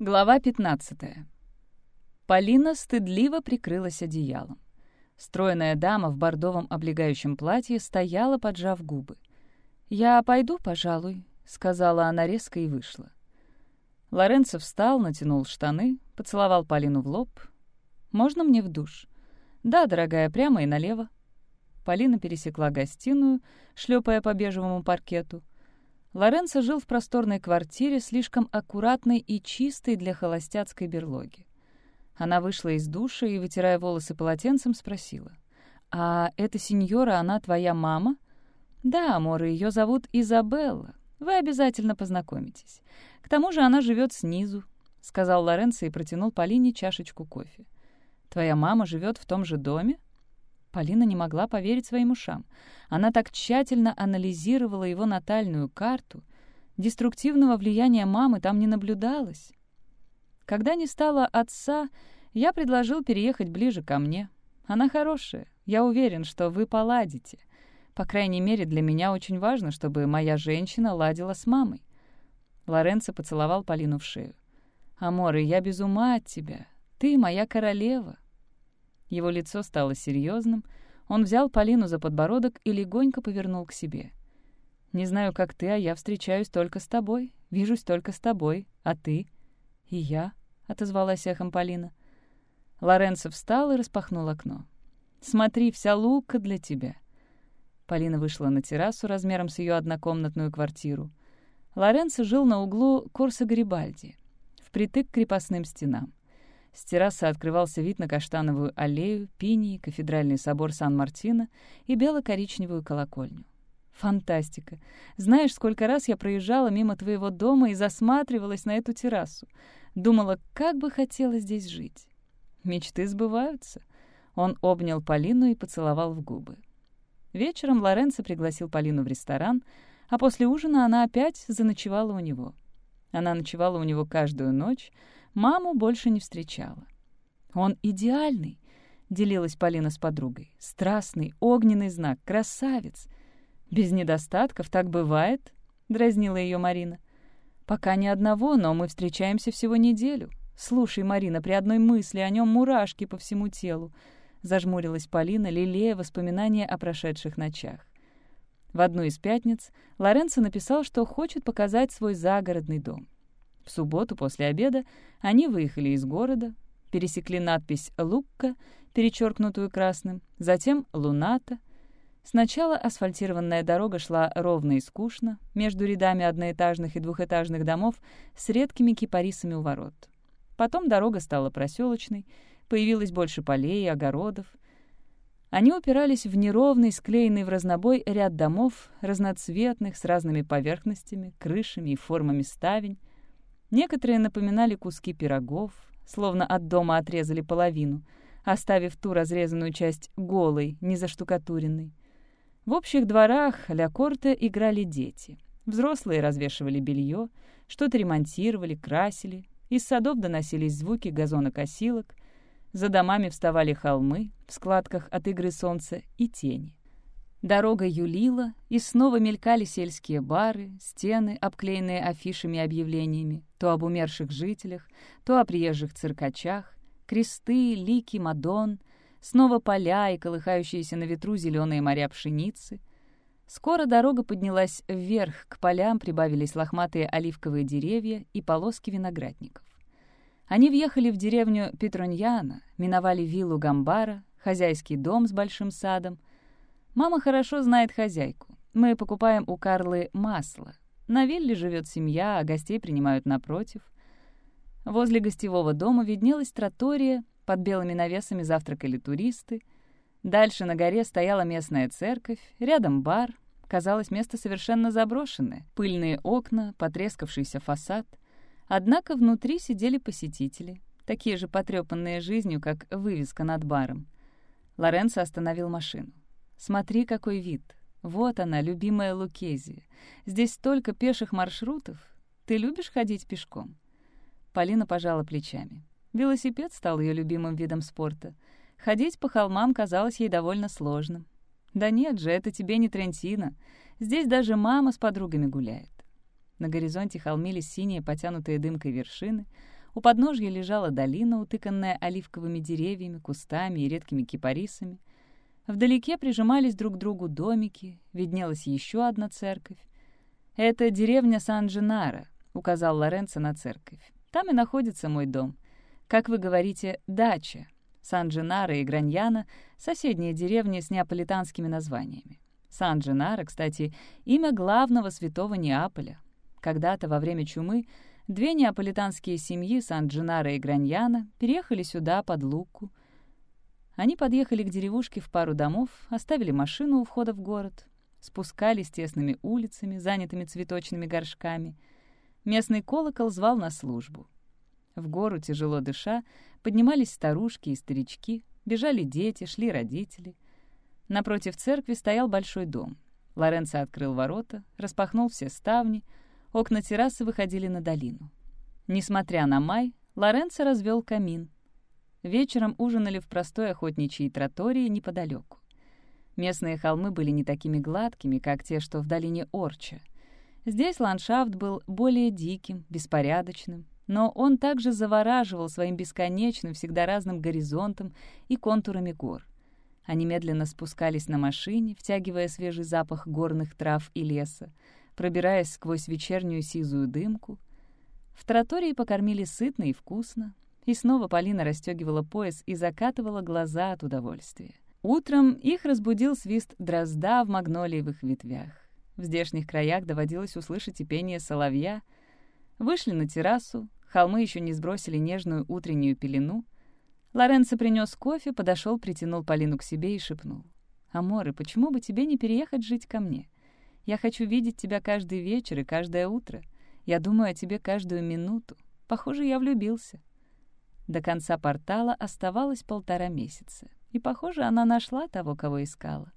Глава 15. Полина стыдливо прикрылась одеялом. Стройная дама в бордовом облегающем платье стояла, поджав губы. «Я пойду, пожалуй», — сказала она резко и вышла. Лоренцо встал, натянул штаны, поцеловал Полину в лоб. «Можно мне в душ?» «Да, дорогая, прямо и налево». Полина пересекла гостиную, шлепая по бежевому паркету. Лоренцо жил в просторной квартире, слишком аккуратной и чистой для холостяцкой берлоги. Она вышла из душа и, вытирая волосы полотенцем, спросила. «А эта сеньора, она твоя мама?» «Да, Амор, ее зовут Изабелла. Вы обязательно познакомитесь. К тому же она живет снизу», — сказал Лоренцо и протянул Полине чашечку кофе. «Твоя мама живет в том же доме?» Полина не могла поверить своим ушам. Она так тщательно анализировала его натальную карту. Деструктивного влияния мамы там не наблюдалось. Когда не стало отца, я предложил переехать ближе ко мне. Она хорошая. Я уверен, что вы поладите. По крайней мере, для меня очень важно, чтобы моя женщина ладила с мамой. Лоренцо поцеловал Полину в шею. «Аморе, я без ума от тебя. Ты моя королева». Его лицо стало серьезным. Он взял Полину за подбородок и легонько повернул к себе. «Не знаю, как ты, а я встречаюсь только с тобой. Вижусь только с тобой. А ты?» «И я», — отозвалась эхом Полина. Лоренцо встал и распахнул окно. «Смотри, вся лука для тебя». Полина вышла на террасу размером с ее однокомнатную квартиру. Лоренцо жил на углу Корса Гарибальди, впритык к крепостным стенам. С террасы открывался вид на каштановую аллею, пинии, кафедральный собор Сан-Мартино и бело-коричневую колокольню. Фантастика! Знаешь, сколько раз я проезжала мимо твоего дома и засматривалась на эту террасу. Думала, как бы хотела здесь жить. Мечты сбываются. Он обнял Полину и поцеловал в губы. Вечером Лоренцо пригласил Полину в ресторан, а после ужина она опять заночевала у него. Она ночевала у него каждую ночь, Маму больше не встречала. «Он идеальный», — делилась Полина с подругой. «Страстный, огненный знак, красавец». «Без недостатков так бывает», — дразнила ее Марина. «Пока ни одного, но мы встречаемся всего неделю. Слушай, Марина, при одной мысли о нем мурашки по всему телу», — зажмурилась Полина, лелея воспоминания о прошедших ночах. В одну из пятниц Лоренцо написал, что хочет показать свой загородный дом. В субботу после обеда они выехали из города, пересекли надпись «Лукка», перечеркнутую красным, затем «Луната». Сначала асфальтированная дорога шла ровно и скучно, между рядами одноэтажных и двухэтажных домов с редкими кипарисами у ворот. Потом дорога стала проселочной, появилось больше полей и огородов. Они упирались в неровный, склеенный в разнобой ряд домов, разноцветных, с разными поверхностями, крышами и формами ставень. Некоторые напоминали куски пирогов, словно от дома отрезали половину, оставив ту разрезанную часть голой, незаштукатуренной. В общих дворах ля корте играли дети. Взрослые развешивали белье, что-то ремонтировали, красили. Из садов доносились звуки газонокосилок. За домами вставали холмы в складках от игры солнца и тени. Дорога юлила, и снова мелькали сельские бары, стены, обклеенные афишами и объявлениями, то об умерших жителях, то о приезжих циркачах, кресты, лики, мадон, снова поля и колыхающиеся на ветру зеленые моря пшеницы. Скоро дорога поднялась вверх, к полям прибавились лохматые оливковые деревья и полоски виноградников. Они въехали в деревню Петроньяна, миновали виллу Гамбара, хозяйский дом с большим садом, Мама хорошо знает хозяйку. Мы покупаем у Карлы масло. На вилле живет семья, а гостей принимают напротив. Возле гостевого дома виднелась тротория, под белыми навесами завтракали туристы. Дальше на горе стояла местная церковь, рядом бар. Казалось, место совершенно заброшенное. Пыльные окна, потрескавшийся фасад. Однако внутри сидели посетители, такие же потрепанные жизнью, как вывеска над баром. Лоренцо остановил машину. Смотри, какой вид. Вот она, любимая Лукезия. Здесь столько пеших маршрутов. Ты любишь ходить пешком?» Полина пожала плечами. Велосипед стал ее любимым видом спорта. Ходить по холмам казалось ей довольно сложным. «Да нет же, это тебе не Трентино. Здесь даже мама с подругами гуляет». На горизонте холмились синие, потянутые дымкой вершины. У подножья лежала долина, утыканная оливковыми деревьями, кустами и редкими кипарисами. Вдалеке прижимались друг к другу домики, виднелась еще одна церковь. «Это деревня Сан-Дженаро», — указал Лоренцо на церковь. «Там и находится мой дом. Как вы говорите, дача. Сан-Дженаро и Граньяна — соседние деревни с неаполитанскими названиями. Сан-Дженаро, кстати, имя главного святого Неаполя. Когда-то во время чумы две неаполитанские семьи Сан-Дженаро и Граньяна переехали сюда, под Луку. Они подъехали к деревушке в пару домов, оставили машину у входа в город, спускались тесными улицами, занятыми цветочными горшками. Местный колокол звал на службу. В гору, тяжело дыша, поднимались старушки и старички, бежали дети, шли родители — Напротив церкви стоял большой дом. Лоренцо открыл ворота, распахнул все ставни, окна террасы выходили на долину. Несмотря на май, Лоренцо развел камин. Вечером ужинали в простой охотничьей тротории неподалеку. Местные холмы были не такими гладкими, как те, что в долине Орча. Здесь ландшафт был более диким, беспорядочным, но он также завораживал своим бесконечным, всегда разным горизонтом и контурами гор. Они медленно спускались на машине, втягивая свежий запах горных трав и леса, пробираясь сквозь вечернюю сизую дымку. В тротории покормили сытно и вкусно, и снова Полина расстегивала пояс и закатывала глаза от удовольствия. Утром их разбудил свист дрозда в магнолиевых ветвях. В здешних краях доводилось услышать и пение соловья. Вышли на террасу, холмы еще не сбросили нежную утреннюю пелену, Лоренцо принес кофе, подошел, притянул Полину к себе и шепнул. «Аморы, почему бы тебе не переехать жить ко мне? Я хочу видеть тебя каждый вечер и каждое утро. Я думаю о тебе каждую минуту. Похоже, я влюбился». До конца портала оставалось полтора месяца. И, похоже, она нашла того, кого искала.